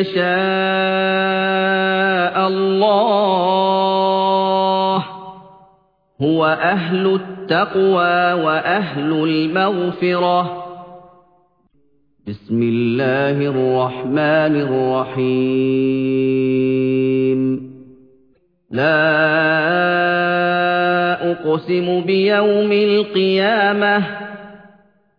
يشاء الله هو أهل التقوى وأهل المغفرة. بسم الله الرحمن الرحيم. لا أقسم بيوم القيامة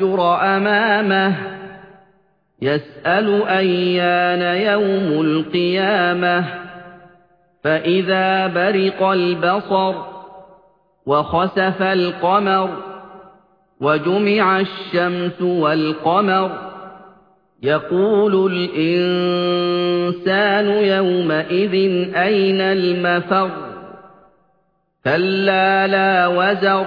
ليفجر أمامه. يسأل أيان يوم القيامة. فإذا برق البصر وخسف القمر وجمع الشمس والقمر يقول الإنسان يومئذ أين المفر؟ كلا لا وزر.